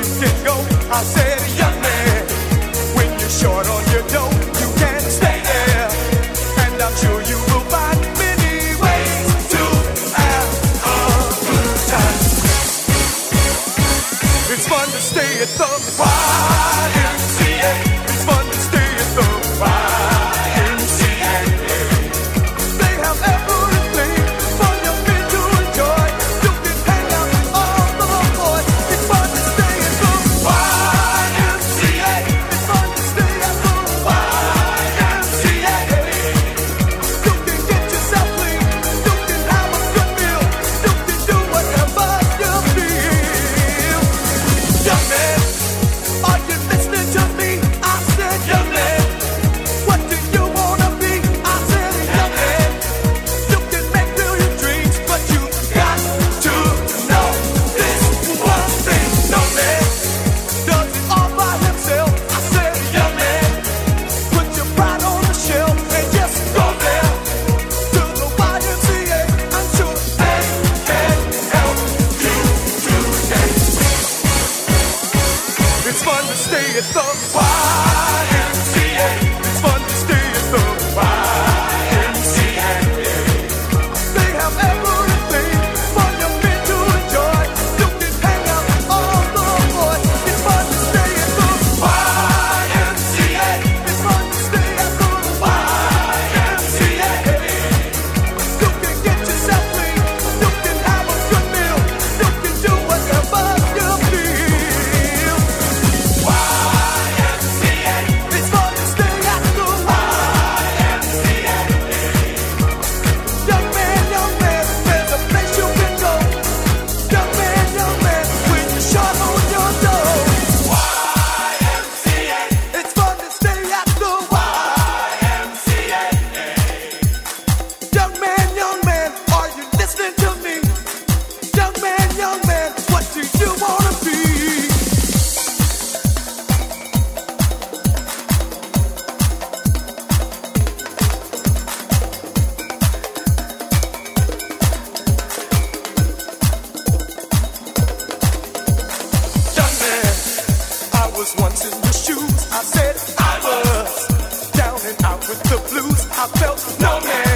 you can go. I said, young man, when you're short on your dough, you can stay. And I'm sure you will find many ways to have a good time. It's fun to stay at the wild. once in your shoes. I said I was down and out with the blues. I felt no man.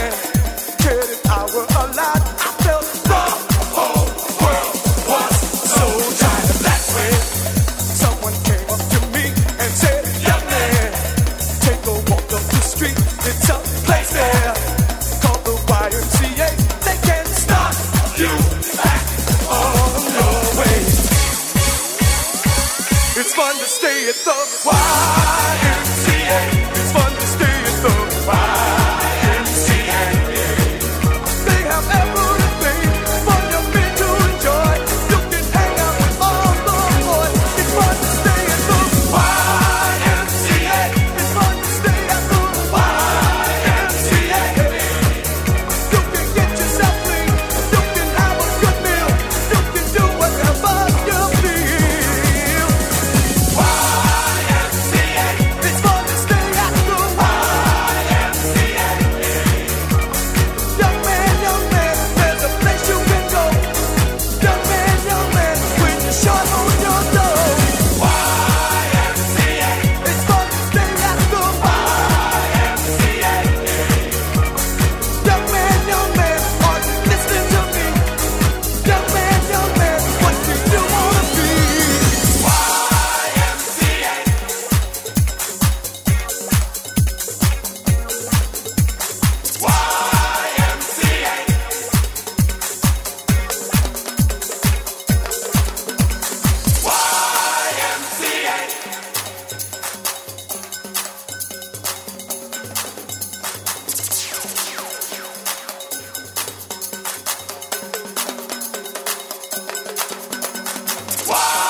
way it's the YMCA. Wow.